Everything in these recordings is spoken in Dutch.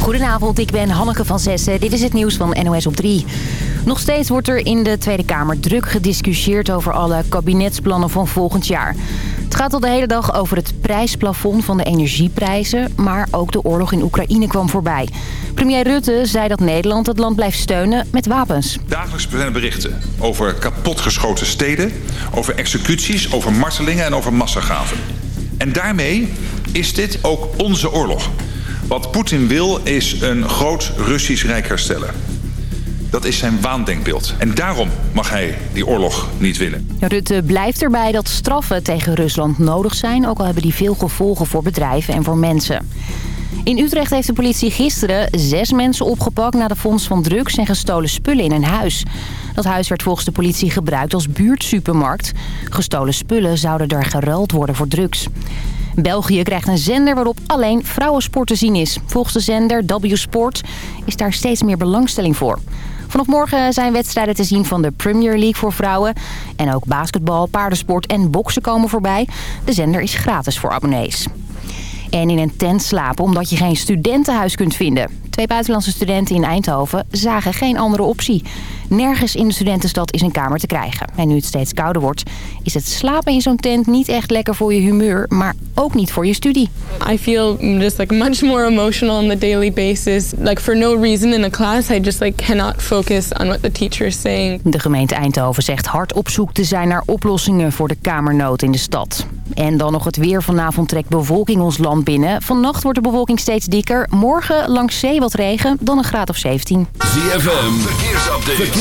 Goedenavond, ik ben Hanneke van Zessen. Dit is het nieuws van NOS op 3. Nog steeds wordt er in de Tweede Kamer druk gediscussieerd over alle kabinetsplannen van volgend jaar. Het gaat al de hele dag over het prijsplafond van de energieprijzen, maar ook de oorlog in Oekraïne kwam voorbij. Premier Rutte zei dat Nederland het land blijft steunen met wapens. Dagelijks zijn berichten over kapotgeschoten steden, over executies, over martelingen en over massagraven. En daarmee is dit ook onze oorlog. Wat Poetin wil is een groot Russisch Rijk herstellen. Dat is zijn waandenkbeeld. En daarom mag hij die oorlog niet willen. Rutte blijft erbij dat straffen tegen Rusland nodig zijn... ook al hebben die veel gevolgen voor bedrijven en voor mensen. In Utrecht heeft de politie gisteren zes mensen opgepakt... na de fonds van drugs en gestolen spullen in een huis. Dat huis werd volgens de politie gebruikt als buurtsupermarkt. Gestolen spullen zouden er geruild worden voor drugs. België krijgt een zender waarop alleen vrouwensport te zien is. Volgens de zender W Sport is daar steeds meer belangstelling voor. Vanaf morgen zijn wedstrijden te zien van de Premier League voor vrouwen. En ook basketbal, paardensport en boksen komen voorbij. De zender is gratis voor abonnees. En in een tent slapen omdat je geen studentenhuis kunt vinden. Twee buitenlandse studenten in Eindhoven zagen geen andere optie. Nergens in de studentenstad is een kamer te krijgen. En nu het steeds kouder wordt, is het slapen in zo'n tent niet echt lekker voor je humeur, maar ook niet voor je studie. I feel just like much more emotional on the daily basis. Like for no reason in a class, I just like cannot focus on what the teacher is saying. De gemeente Eindhoven zegt hard op zoek te zijn naar oplossingen voor de kamernood in de stad. En dan nog het weer. Vanavond trekt bewolking ons land binnen. Vannacht wordt de bewolking steeds dikker. Morgen langs zee wat regen, dan een graad of 17. ZFM, verkeersupdate.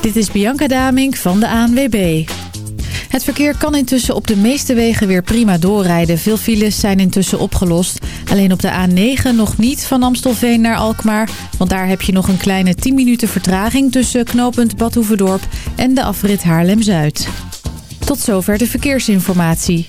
Dit is Bianca Damink van de ANWB. Het verkeer kan intussen op de meeste wegen weer prima doorrijden. Veel files zijn intussen opgelost. Alleen op de A9 nog niet van Amstelveen naar Alkmaar. Want daar heb je nog een kleine 10 minuten vertraging... tussen knooppunt Badhoevedorp en de afrit Haarlem-Zuid. Tot zover de verkeersinformatie.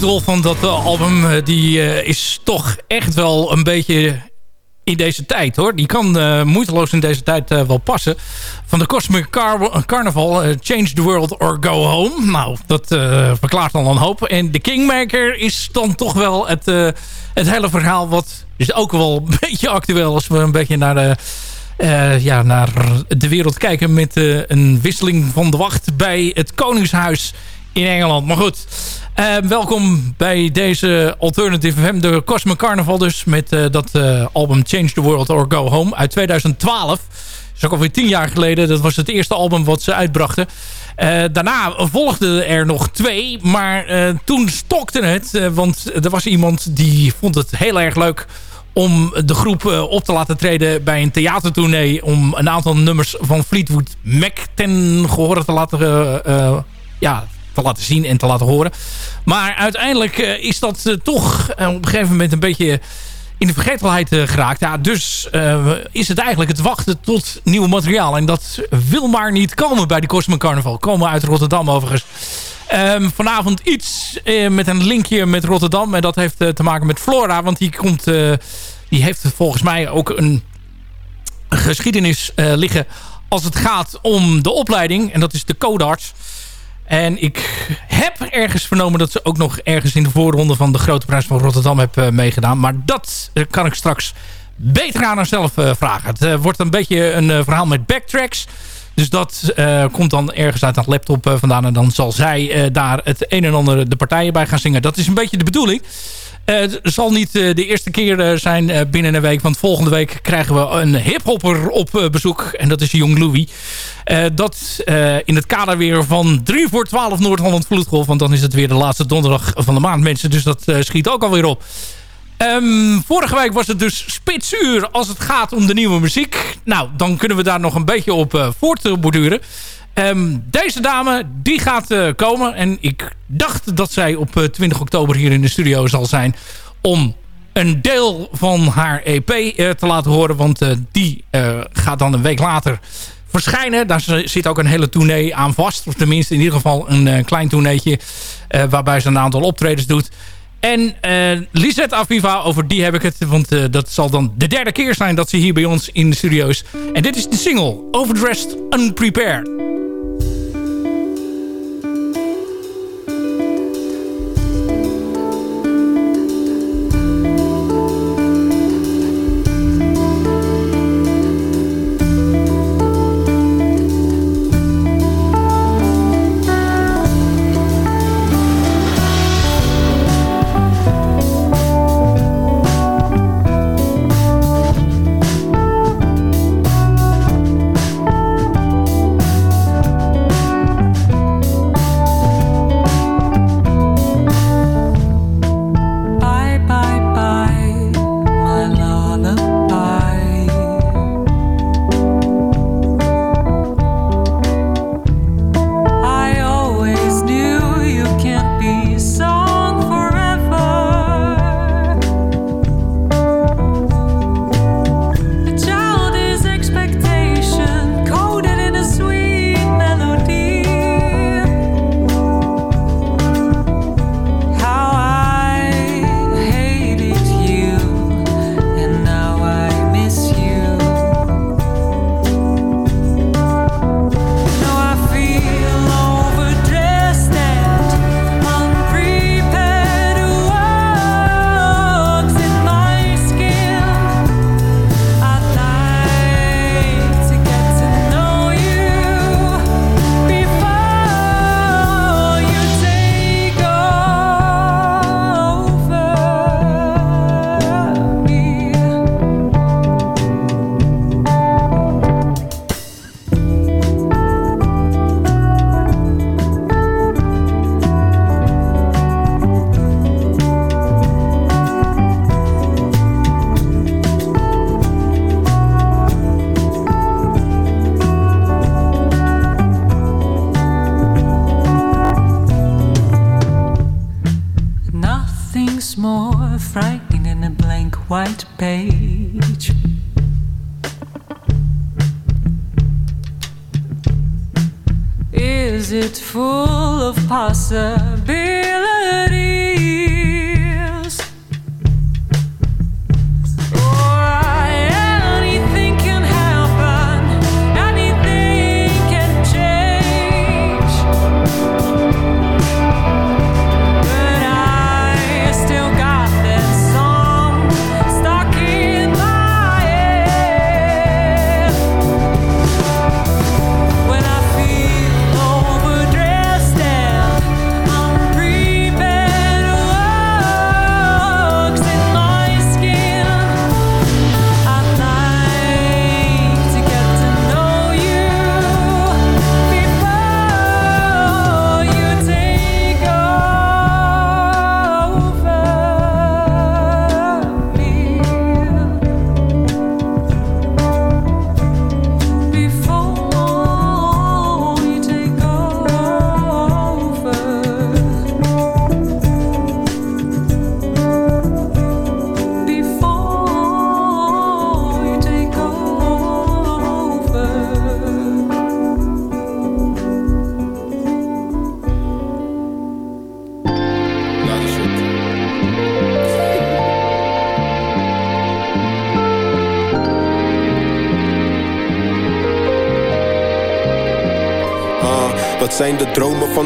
Titel van dat album die is toch echt wel een beetje in deze tijd hoor. Die kan moeiteloos in deze tijd wel passen. Van de Cosmic Car Carnival, Change the World or Go Home. Nou, dat verklaart al een hoop. En de Kingmaker is dan toch wel het, het hele verhaal wat is ook wel een beetje actueel als we een beetje naar de ja, naar de wereld kijken met een wisseling van de wacht bij het Koningshuis in Engeland. Maar goed, uh, welkom bij deze Alternative FM, de Cosmic Carnival dus, met dat album Change the World or Go Home uit 2012. Dat is ook alweer tien jaar geleden. Dat was het eerste album wat ze uitbrachten. daarna volgden er nog twee, maar toen stokte het. want er was iemand die vond het heel erg leuk om de groep eh, op te laten treden bij een theatertournee... om een aantal nummers van Fleetwood Mac ten gehore te laten, ja, te laten zien en te laten horen. Maar uiteindelijk is dat toch op een gegeven moment een beetje in de vergetelheid geraakt. Ja, dus is het eigenlijk het wachten tot nieuw materiaal. En dat wil maar niet komen bij de Cosmic Carnival. Komen uit Rotterdam overigens. Um, vanavond iets met een linkje met Rotterdam. En dat heeft te maken met Flora. Want die, komt, die heeft volgens mij ook een geschiedenis liggen... als het gaat om de opleiding. En dat is de codarts. En ik heb ergens vernomen dat ze ook nog ergens in de voorronde... van de Grote Prijs van Rotterdam heb meegedaan. Maar dat kan ik straks beter aan haarzelf vragen. Het wordt een beetje een verhaal met backtracks... Dus dat uh, komt dan ergens uit dat laptop uh, vandaan. En dan zal zij uh, daar het een en ander de partijen bij gaan zingen. Dat is een beetje de bedoeling. Het zal niet de eerste keer zijn binnen een week. Want volgende week krijgen we een hiphopper op bezoek. En dat is Jong Louis. dat in het kader weer van 3 voor 12 Noord-Holland Vloedgolf. Want dan is het weer de laatste donderdag van de maand mensen. Dus dat schiet ook alweer op. Um, vorige week was het dus spitsuur als het gaat om de nieuwe muziek. Nou, dan kunnen we daar nog een beetje op uh, voortborduren. Um, deze dame, die gaat uh, komen. En ik dacht dat zij op uh, eh, 20 oktober hier in de studio zal zijn... om een deel van haar EP te laten horen. Want die gaat dan een week later verschijnen. Daar zit ook een hele tournee aan vast. Of tenminste in ieder geval een klein tourneetje... waarbij ze een aantal optredens doet... En uh, Lisette Aviva, over die heb ik het. Want dat zal dan de derde keer zijn dat ze hier bij ons in de studio is. En dit is de single Overdressed Unprepared.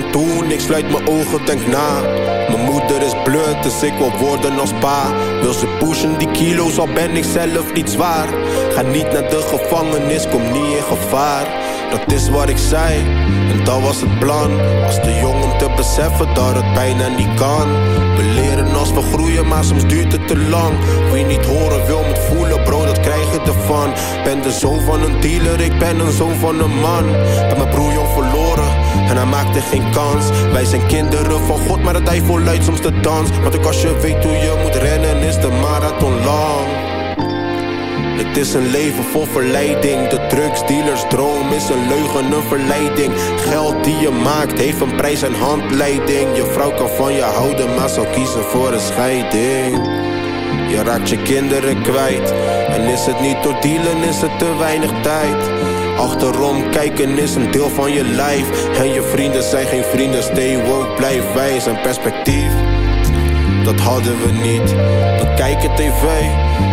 Toen? Ik sluit mijn ogen, denk na. Mijn moeder is blut, dus ik wil worden als pa. Wil ze pushen die kilo's, al ben ik zelf niet zwaar. Ga niet naar de gevangenis, kom niet in gevaar. Dat is wat ik zei, en dat was het plan. Was te jong om te beseffen dat het bijna niet kan. We leren als we groeien, maar soms duurt het te lang. Wie niet horen wil moet voelen, bro, dat krijg je ervan. Ben de zoon van een dealer, ik ben een zoon van een man. Ben mijn broer jong verloren, en hij maakte geen kans. Wij zijn kinderen van God, maar het hij voluit soms de dans. Want ook als je weet hoe je moet rennen, is de marathon lang. Het is een leven vol verleiding. De drugsdealersdroom is een leugen, een verleiding. Geld die je maakt heeft een prijs en handleiding. Je vrouw kan van je houden, maar zal kiezen voor een scheiding. Je raakt je kinderen kwijt. En is het niet door dealen, is het te weinig tijd. Achterom kijken is een deel van je lijf. En je vrienden zijn geen vrienden, stay woke, blijf wijs en perspectief dat hadden we niet. We kijken tv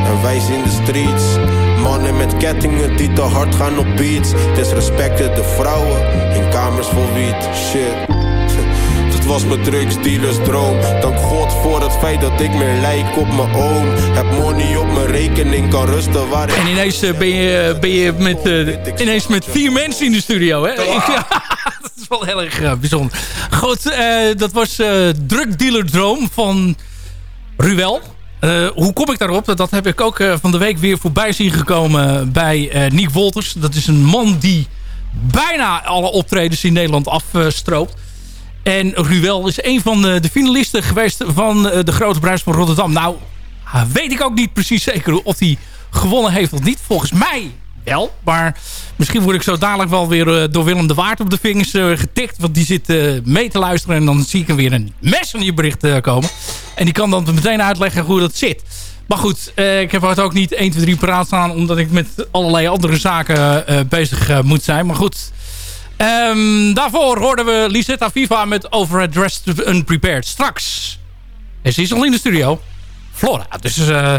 en wij zien de streets. Mannen met kettingen die te hard gaan op beats. Disrespecten de vrouwen in kamers vol wiet. Shit. Was mijn drugsdealersdroom. Dank God voor het feit dat ik meer lijk op mijn oom. Heb money op mijn rekening, kan rusten waar ik... En ineens eh, ben je, ben je met, eh, ineens met vier mensen in de studio. Hè? Ja, dat is wel heel erg eh, bijzonder. Goed, eh, dat was eh Drugdealer Droom van Ruel. Eh, hoe kom ik daarop? Dat, heb ik ook eh, van de week weer voorbij zien gekomen bij eh Nick Wolters. Dat is een man die bijna alle optredens in Nederland afstroopt. En Ruel is een van de, de finalisten geweest van eh, de Grote Prijs van Rotterdam. Nou, ah, weet ik ook niet precies zeker of hij gewonnen heeft of niet. Volgens mij wel. Maar misschien word ik zo dadelijk wel weer eh, door Willem de Waard op de vingers eh, getikt. Want die zit eh, mee te luisteren. En dan zie ik hem weer een messengerbericht uh, komen. En die kan dan meteen uitleggen hoe dat zit. Maar goed, eh, ik heb het ook niet 1, 2, 3 paraat staan. Omdat ik met allerlei andere zaken eh, bezig eh, moet zijn. Maar goed... Ehm, daarvoor hoorden we Lisetta Viva met Overdressed Unprepared. Straks. En ze is al in de studio. Flora. Dus eh,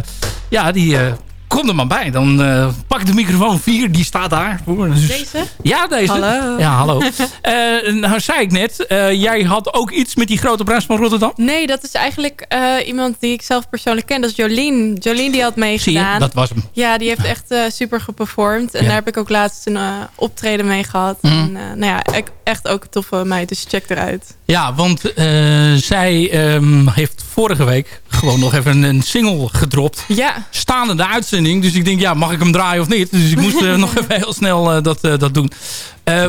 ja, die eh, komt er maar bij. Dan eh, pak ik de microfoon 4. Die staat daar. Dus, Deze? Ja, deze. Hallo. Ja, hallo. Eh, nou zei ik net, eh, jij had ook iets met die grote prijs van Rotterdam. Nee, dat is eigenlijk iemand die ik zelf persoonlijk ken. Dat is Jolien. Jolien die had meegedaan. dat was hem. Ja, die heeft echt super geperformed. En Ja. daar heb ik ook laatst een optreden mee gehad. Mhm. En, nou ja, echt ook een toffe meid. Dus check eruit. Ja, want zij ehm, heeft vorige week gewoon nog even een single gedropt. Ja. Staande de uitzending. Dus ik denk, ja, mag ik hem draaien of niet? Dus ik moest eh, nog even heel snel eh, dat, eh, dat doen.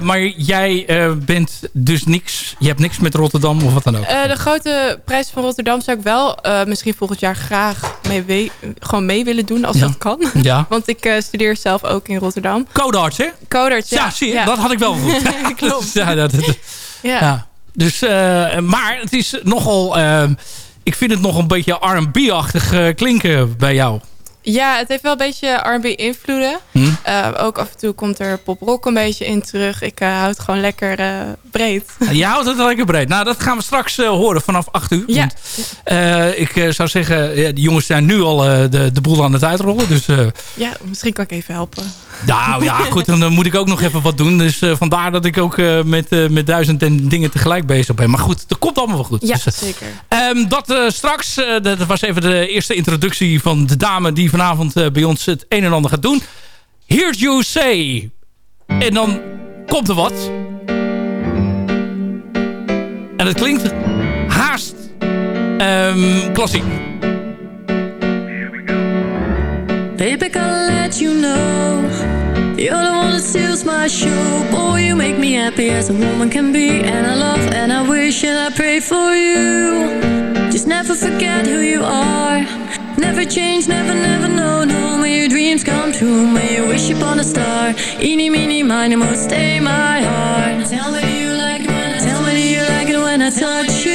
Maar jij bent dus niks... Je hebt niks met Rotterdam of wat dan ook. De grote prijs van Rotterdam zou ik wel misschien volgend jaar graag mee, gewoon mee willen doen als Ja. dat kan. Ja. Want ik studeer zelf ook in Rotterdam. Codarts, hè? Codarts, ja. Ja, zie je, dat had ik wel goed. Klopt. ja, dat, dat- Ja. Dus, maar het is nogal... eh, ik vind het nog een beetje R&B-achtig klinken bij jou. Ja, het heeft wel een beetje R&B invloeden. Hm? Eh, ook af en toe komt er pop-rock een beetje in terug. Ik eh, houd het gewoon lekker eh, breed. Je houdt het lekker breed. Nou, dat gaan we straks horen vanaf 8 uur. Ja. Want, ik zou zeggen, ja, die jongens zijn nu al de, de boel aan het uitrollen. Dus Ja, misschien kan ik even helpen. Nou ja, goed, dan moet ik ook nog even wat doen. Dus eh, vandaar dat ik ook eh, met, eh, met duizend en dingen tegelijk bezig ben. Maar goed, dat komt allemaal wel goed. Ja, Dus, zeker. Ehm, dat straks, dat was even de eerste introductie van de dame die vanavond bij ons het een en ander gaat doen. Hear You Say. En dan komt er wat. En het klinkt haast ehm, klassiek. Baby, gotta let you know. You're the one that steals my show. Boy, you make me happy as a woman can be. And I love and I wish and I pray for you. Just never forget who you are. Never change, never, never, no, no May your dreams come true. May you wish upon a star. Eeny, meeny, miny, mo, stay my heart. Tell me you like I Tell me do you like it when I touch you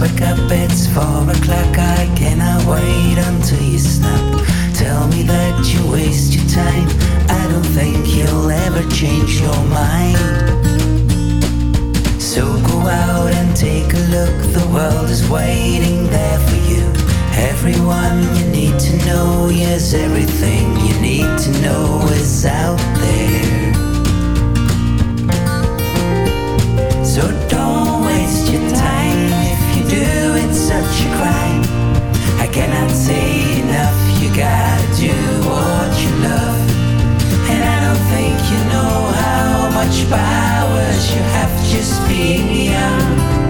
wake up, it's four o'clock. I cannot wait until you stop. Tell me that you waste your time. I don't think you'll ever change your mind. So go out and take a look. The world is waiting there for you. Everyone you need to know, yes, everything you need to know is out there. So such a crime. I cannot say enough, you gotta do what you love. And I don't think you know how much power you have just being young.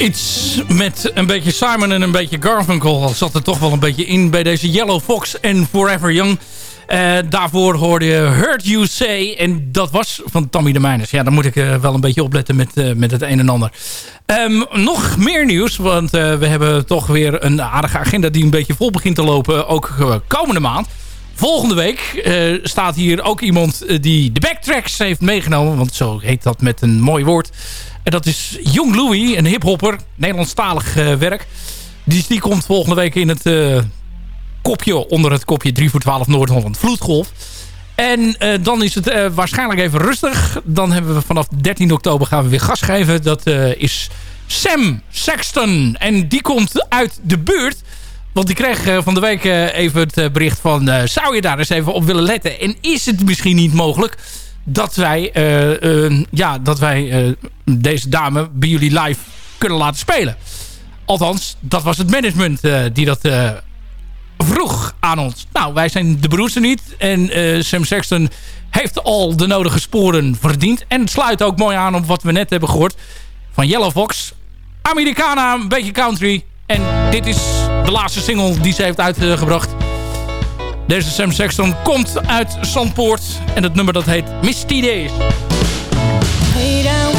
Iets met een beetje Simon en een beetje Garfunkel zat er toch wel een beetje in bij deze Yellow Fox en Forever Young. Uh, daarvoor hoorde je Heard You Say. En dat was van Tommy de Mijners. Ja, dan moet ik uh, wel een beetje opletten met, uh, met het een en ander. Um, nog meer nieuws. Want we hebben toch weer een aardige agenda die een beetje vol begint te lopen. Ook komende maand. Volgende week staat hier ook iemand die de backtracks heeft meegenomen. Want zo heet dat met een mooi woord. En dat is Young Louie, een hiphopper. Nederlandstalig werk. Dus die komt volgende week in het kopje onder het kopje 3 voor 12 Noord-Holland Vloedgolf. En dan is het waarschijnlijk even rustig. Dan hebben we vanaf 13 oktober gaan we weer gas geven. Dat is Sam Sexton. En die komt uit de buurt. Want die kreeg van de week even het bericht van... zou je daar eens even op willen letten? En is het misschien niet mogelijk dat wij, ja, dat wij deze dame bij jullie live kunnen laten spelen? Althans, dat was het management die dat vroeg aan ons. Nou, wij zijn de broers niet. En Sam Sexton heeft al de nodige sporen verdiend. En het sluit ook mooi aan op wat we net hebben gehoord. Van Yellow Fox. Americana, een beetje country. En dit is de laatste single die ze heeft uitgebracht. Deze Sam Sexton komt uit Zandpoort. En het nummer dat heet Misty Days. Hey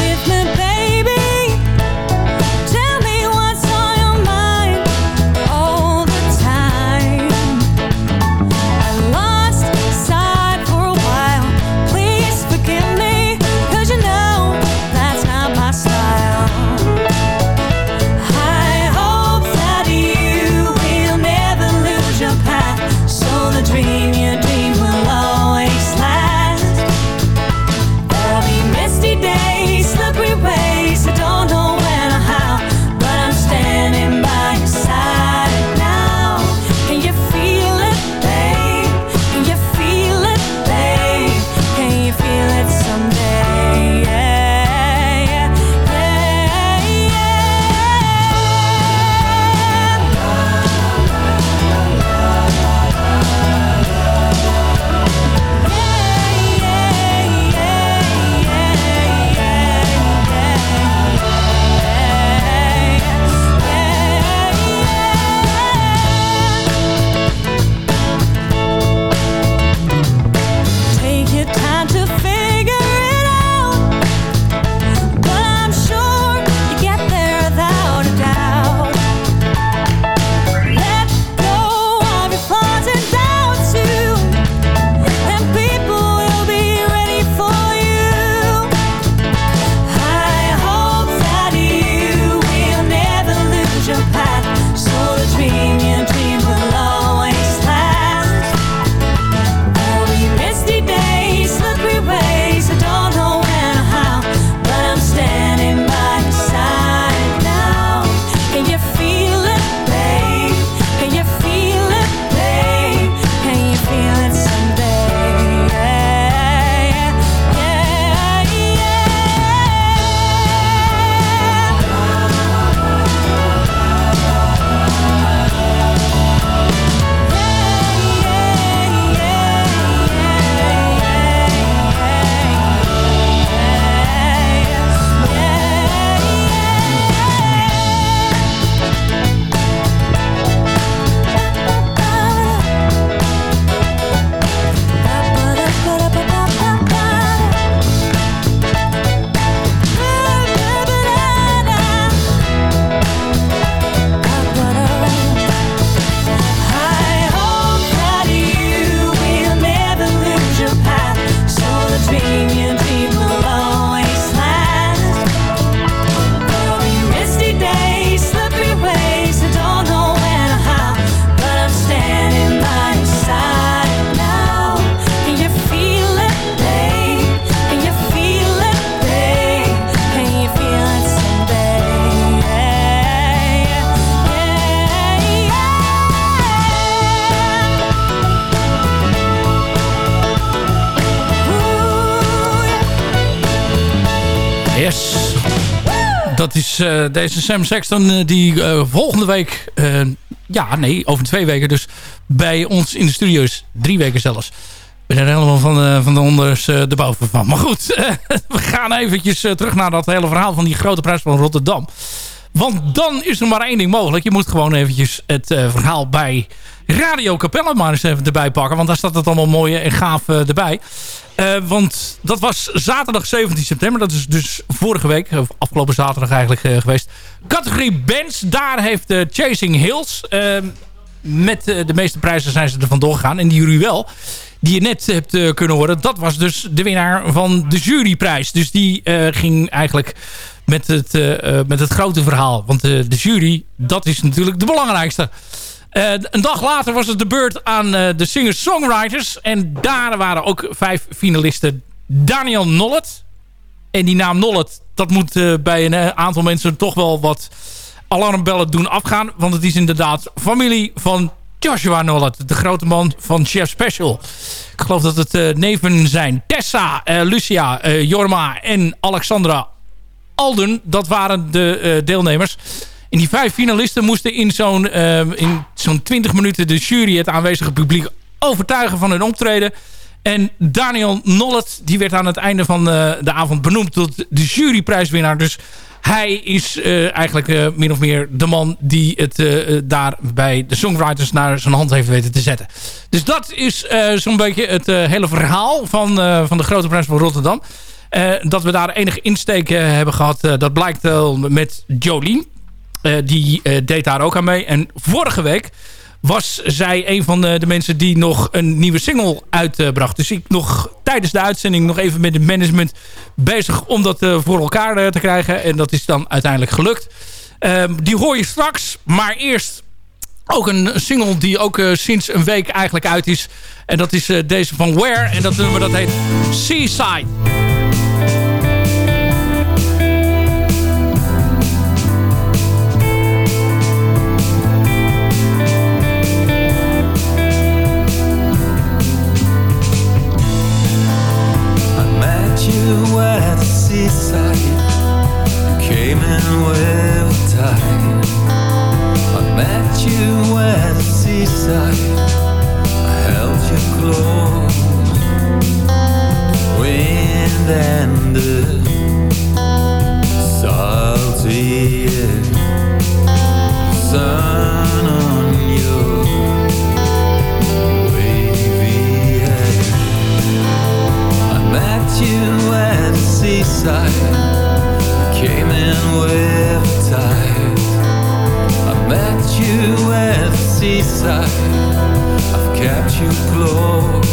Is eh, deze Sam Sexton eh, die eh, volgende week... ja, nee, over twee weken dus... bij ons in de studio's. Drie weken zelfs. We zijn helemaal van de, van de onders de boven van. Maar goed, we gaan eventjes terug naar dat hele verhaal... van die grote prijs van Rotterdam. Want dan is er maar één ding mogelijk. Je moet gewoon eventjes het eh, verhaal bij Radio Capella maar eens even erbij pakken. Want daar staat het allemaal mooi en gaaf eh, erbij. Eh, want dat was zaterdag 17 september. Dat is dus vorige week, of afgelopen zaterdag eigenlijk eh, geweest. Categorie bands. Daar heeft eh, Chasing Hills... eh, met eh, de meeste prijzen zijn ze er vandoor gegaan. En die Ruel, die je net hebt eh, kunnen horen... dat was dus de winnaar van de juryprijs. Dus die eh, ging eigenlijk met het, eh, eh, met het grote verhaal. Want eh, de jury, dat is natuurlijk de belangrijkste. Een dag later was het de beurt aan de singer-songwriters. En daar waren ook vijf finalisten. Daniel Nollet. En die naam Nollet, dat moet bij een aantal mensen toch wel wat alarmbellen doen afgaan. Want het is inderdaad familie van Joshua Nollet. De grote man van Chef Special. Ik geloof dat het neven zijn. Tessa, Lucia, Jorma en Alexandra Alden. Dat waren de eh, deelnemers. En die vijf finalisten moesten in zo'n eh, zo'n 20 minuten de jury, het aanwezige publiek, overtuigen van hun optreden. En Daniel Nollet, die werd aan het einde van eh, de avond benoemd tot de juryprijswinnaar. Dus hij is eigenlijk min of meer de man die het eh, daar bij de songwriters naar zijn hand heeft weten te zetten. Dus dat is zo'n beetje het hele verhaal van, van de Grote Prijs van Rotterdam. Eh, dat we daar enige insteek eh, hebben gehad, eh, dat blijkt wel met Jolien. Die deed daar ook aan mee. En vorige week was zij een van de, mensen die nog een nieuwe single uitbracht. Dus ik nog tijdens de uitzending nog even met het management bezig om dat voor elkaar te krijgen. En dat is dan uiteindelijk gelukt. Ehm, die hoor je straks. Maar eerst ook een single die ook sinds een week eigenlijk uit is. En dat is deze van Where. En dat nummer dat heet Seaside. You at the seaside. You came in with tide. I met you at the seaside. I held you close. Wind and the salty I've kept you close.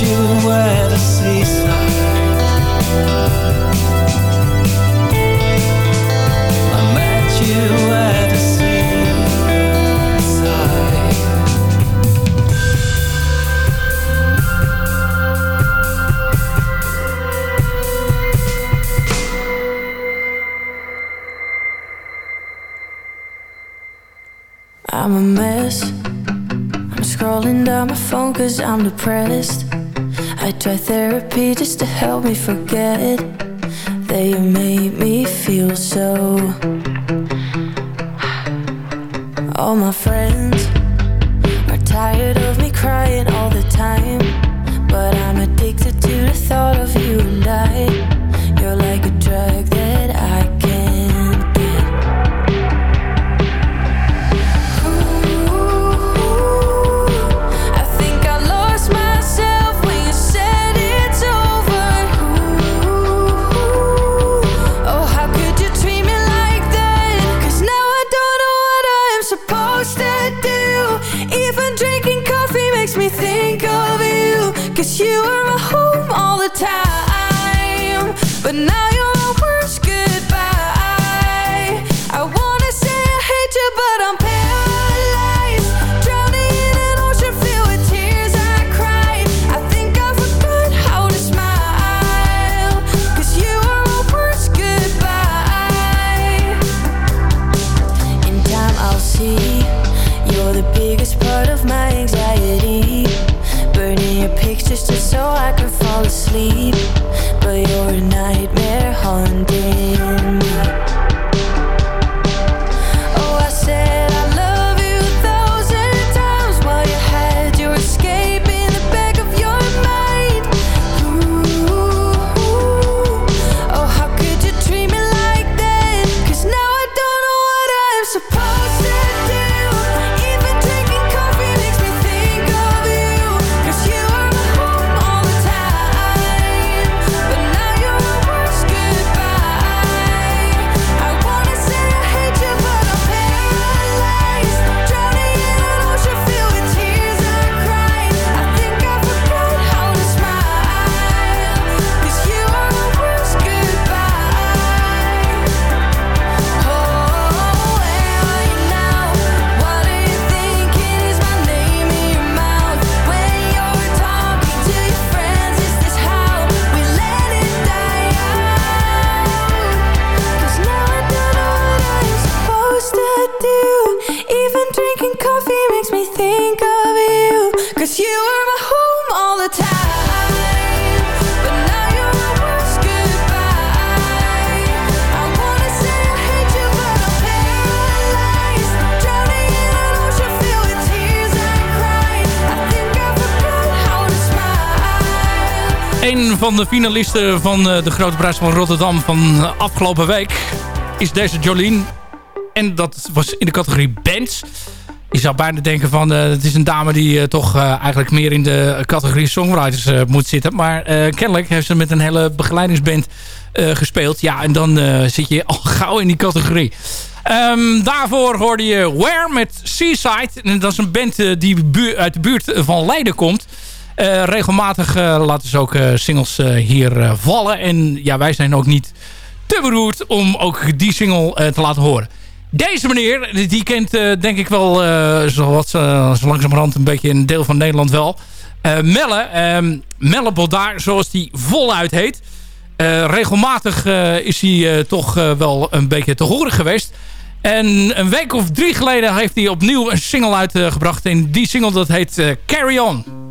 You at the seaside. I met you at the. I'm a mess. I'm scrolling down my phone cause I'm depressed. I try therapy just to help me forget That you made me feel so. All my friends are tired of me crying all the time But I'm addicted to the thought of you and I. de finalisten van eh, de Grote Prijs van Rotterdam van afgelopen week is deze Jolien. En dat was in de categorie bands. Je zou bijna denken van uh, het is een dame die toch eigenlijk meer in de categorie songwriters moet zitten. Maar kennelijk heeft ze met een hele begeleidingsband gespeeld. Ja, en dan zit je al gauw in die categorie. Um, daarvoor hoorde je Where met Seaside. En dat is een band die uit de buurt van Leiden komt. Regelmatig laten ze ook singles hier vallen. En ja, wij zijn ook niet te beroerd om ook die single te laten horen. Deze meneer, die kent denk ik wel zo langzamerhand een beetje een deel van Nederland wel. Melle, um, Melle Bodaar, zoals die voluit heet. regelmatig is hij toch wel een beetje te horen geweest. En een week of drie geleden heeft hij opnieuw een single uitgebracht. En die single dat heet Carry On.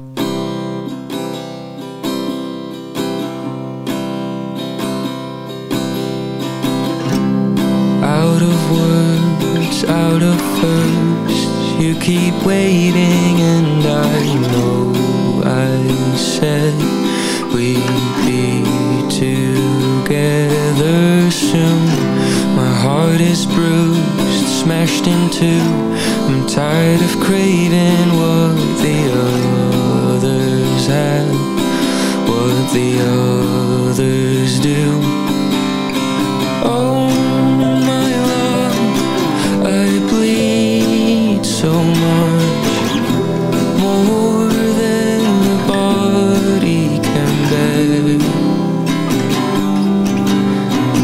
Out of first. You keep waiting and I know I said We'd be together soon. My heart is bruised, smashed in two. I'm tired of craving what the others have What the others do. Oh so much more than the body can bear.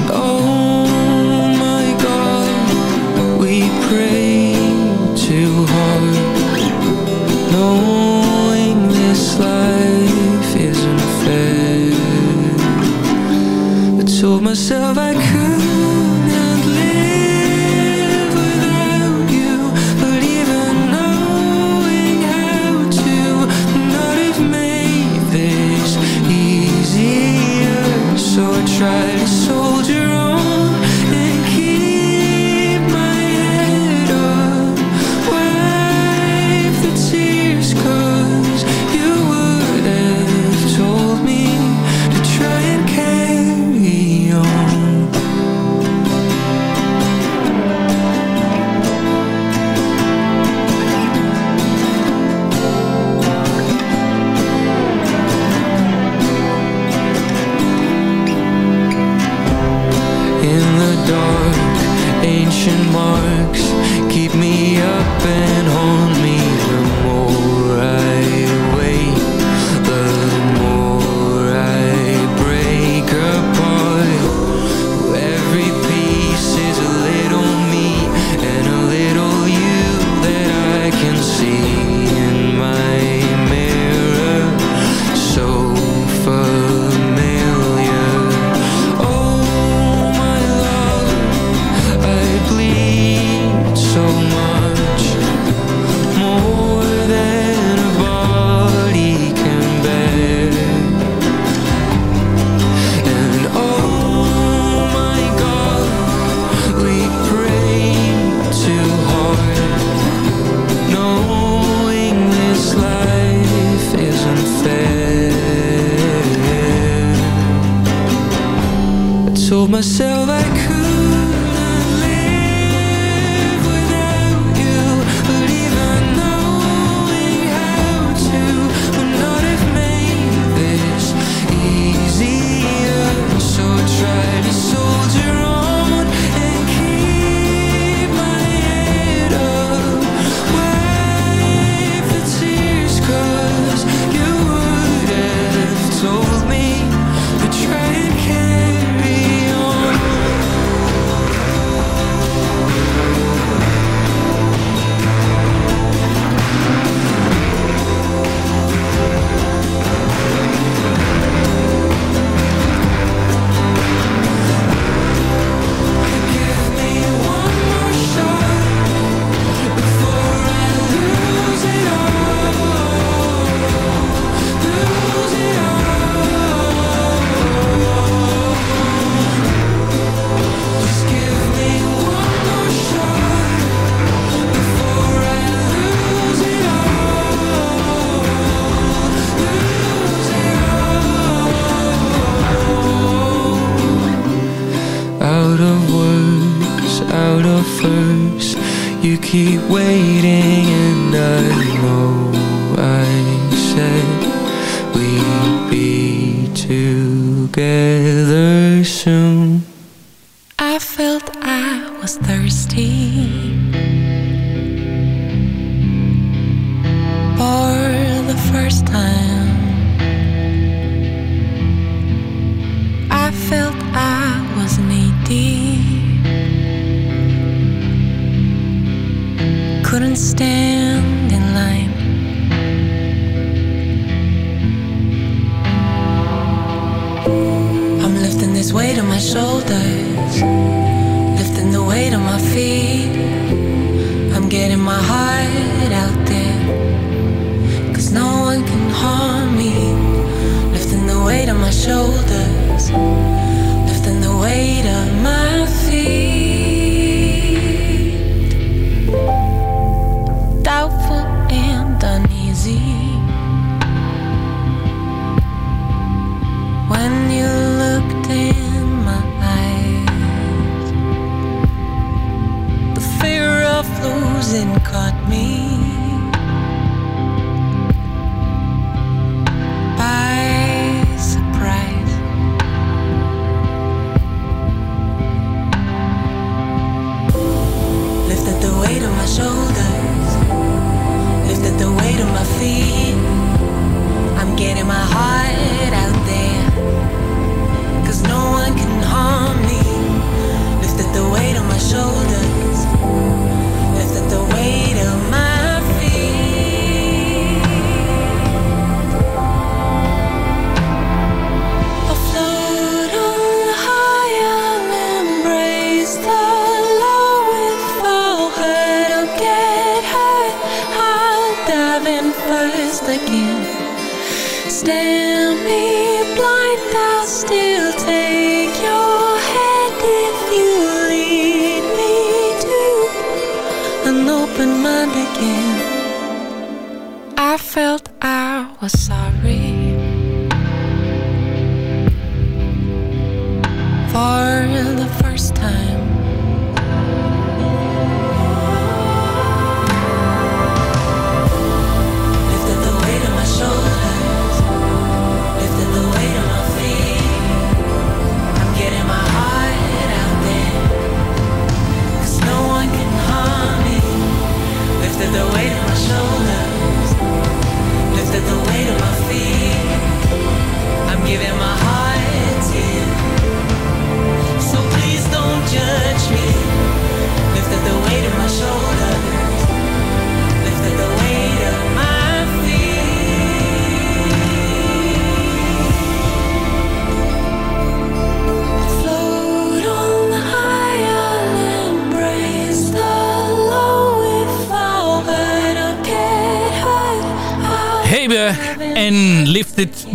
Oh my God, we pray too hard, knowing this life isn't fair. I told myself I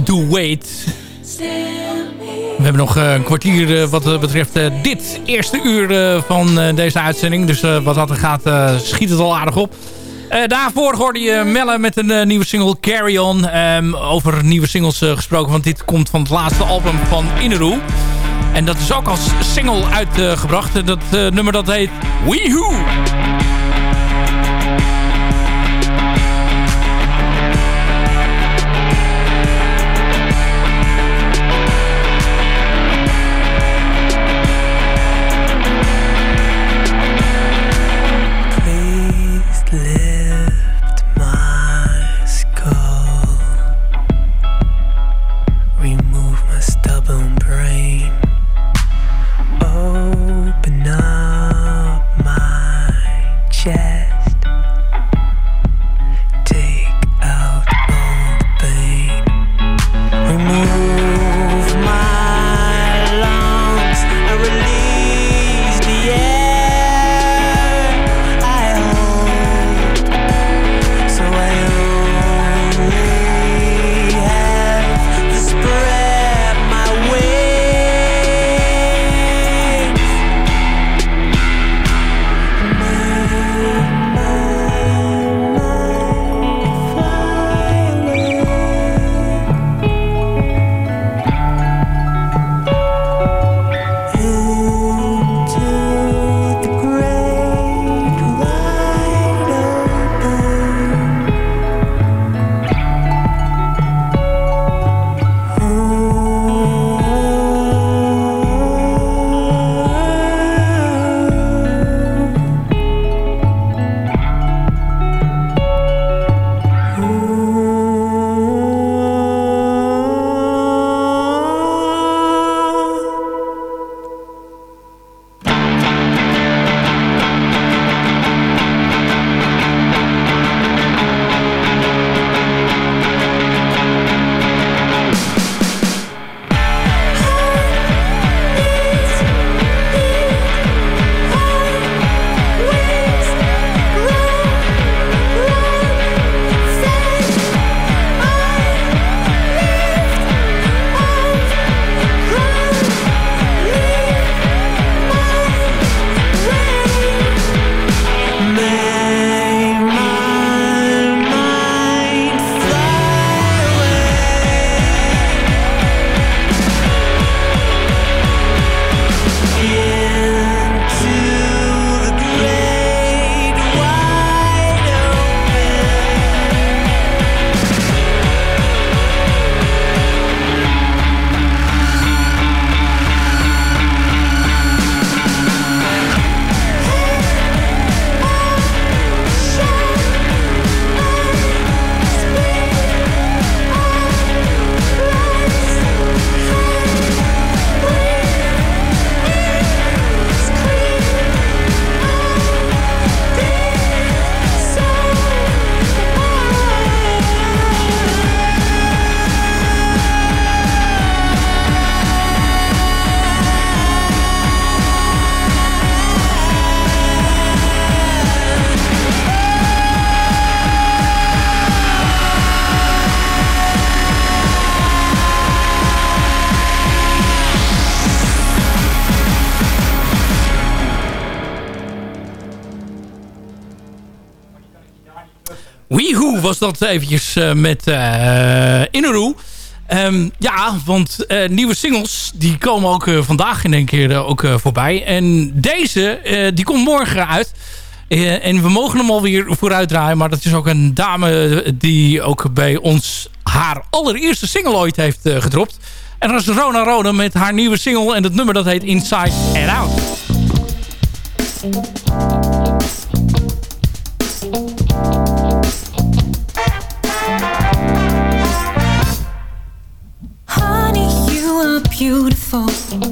Wait. We hebben nog eh, een kwartier eh, wat eh, betreft dit eerste uur van deze uitzending. Dus wat dat gaat schiet het al aardig op. Daarvoor hoorde je Melle met een nieuwe single Carry On. Ehm, over nieuwe singles gesproken, want dit komt van het laatste album van Inneroe. En dat is ook als single uitgebracht. dat nummer dat heet Weehoo. was dat eventjes eh, met eh, uh, Inneru. Ehm, ja, want eh, nieuwe singles die komen ook vandaag in een keer ook voorbij. En deze, die komt morgen uit. en we mogen hem alweer vooruit draaien. Maar dat is ook een dame die ook bij ons haar allereerste single ooit heeft gedropt. En dat is Rona Rona met haar nieuwe single. En dat nummer dat heet Inside and Out. beautiful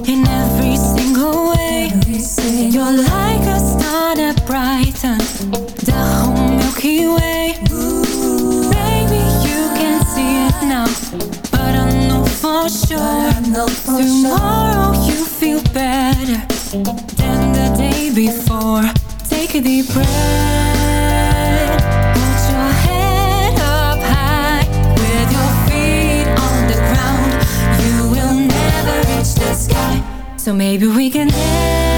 in every single way. You're like a star that brightens the whole Milky Way. Maybe you can see it now, but I know for sure. Tomorrow you feel better than the day before. Take a deep breath. sky. So maybe we can live.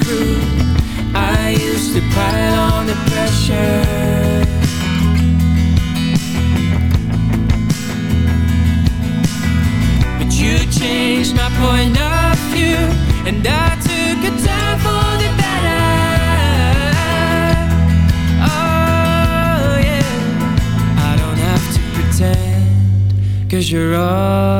Crew, I used to pile on the pressure. But you changed my point of view And I took a time for the better. Oh yeah. I don't have to pretend Cause you're all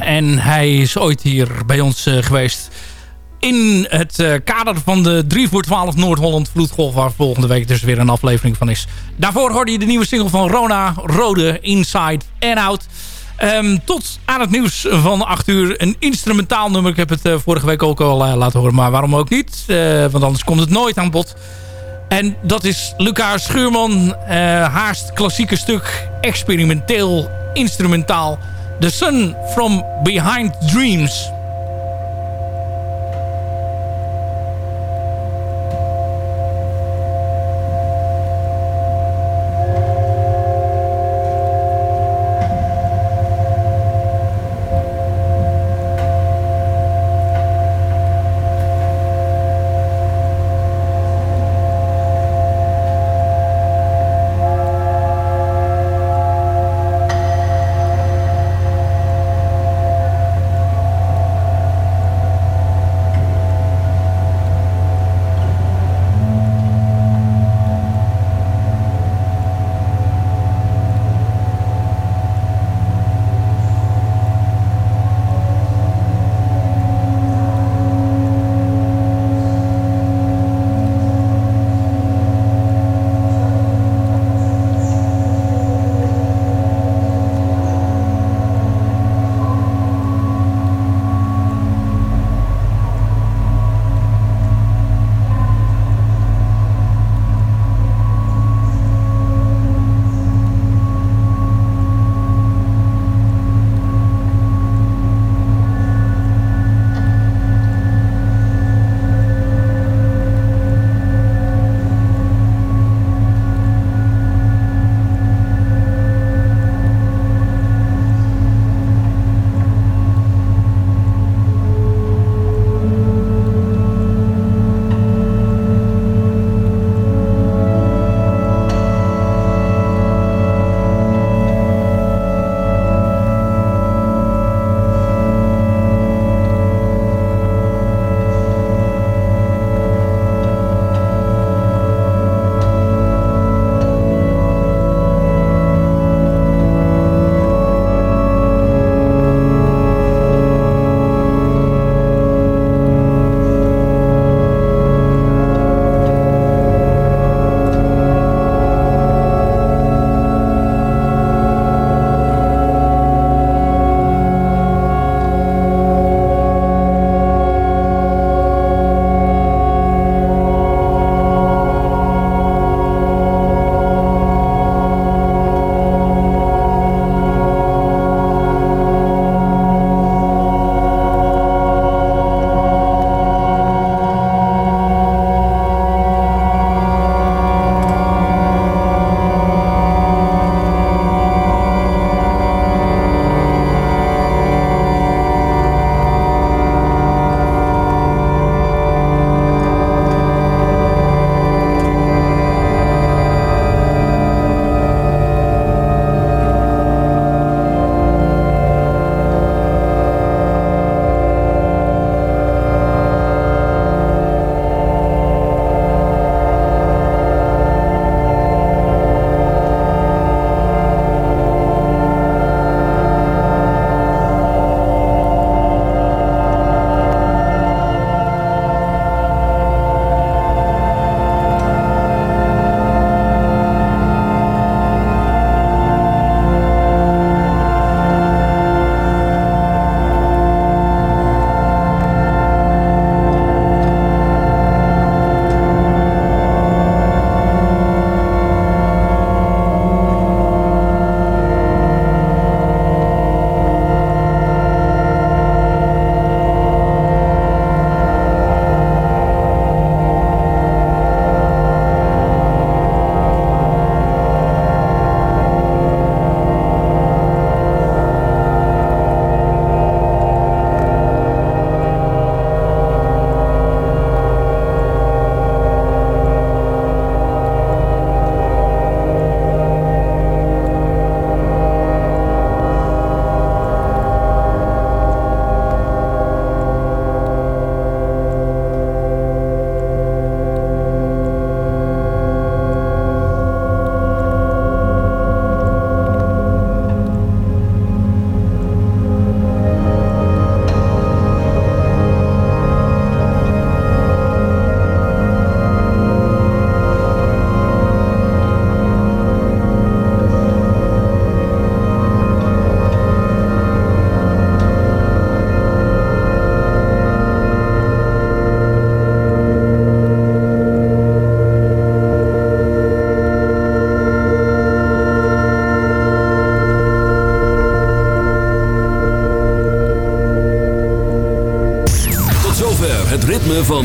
En hij is ooit hier bij ons eh, geweest. In het eh, kader van de 3 voor 12 Noord-Holland Vloedgolf. Waar volgende week dus weer een aflevering van is. Daarvoor hoorde je de nieuwe single van Rona Rode Inside and Out. Ehm, tot aan het nieuws van 8 uur. Een instrumentaal nummer. Ik heb het eh, vorige week ook al laten horen. Maar waarom ook niet? Want anders komt het nooit aan bod. En dat is Luca Schuurman. haast klassieke stuk. Experimenteel, instrumentaal. The Sun from Behind Dreams.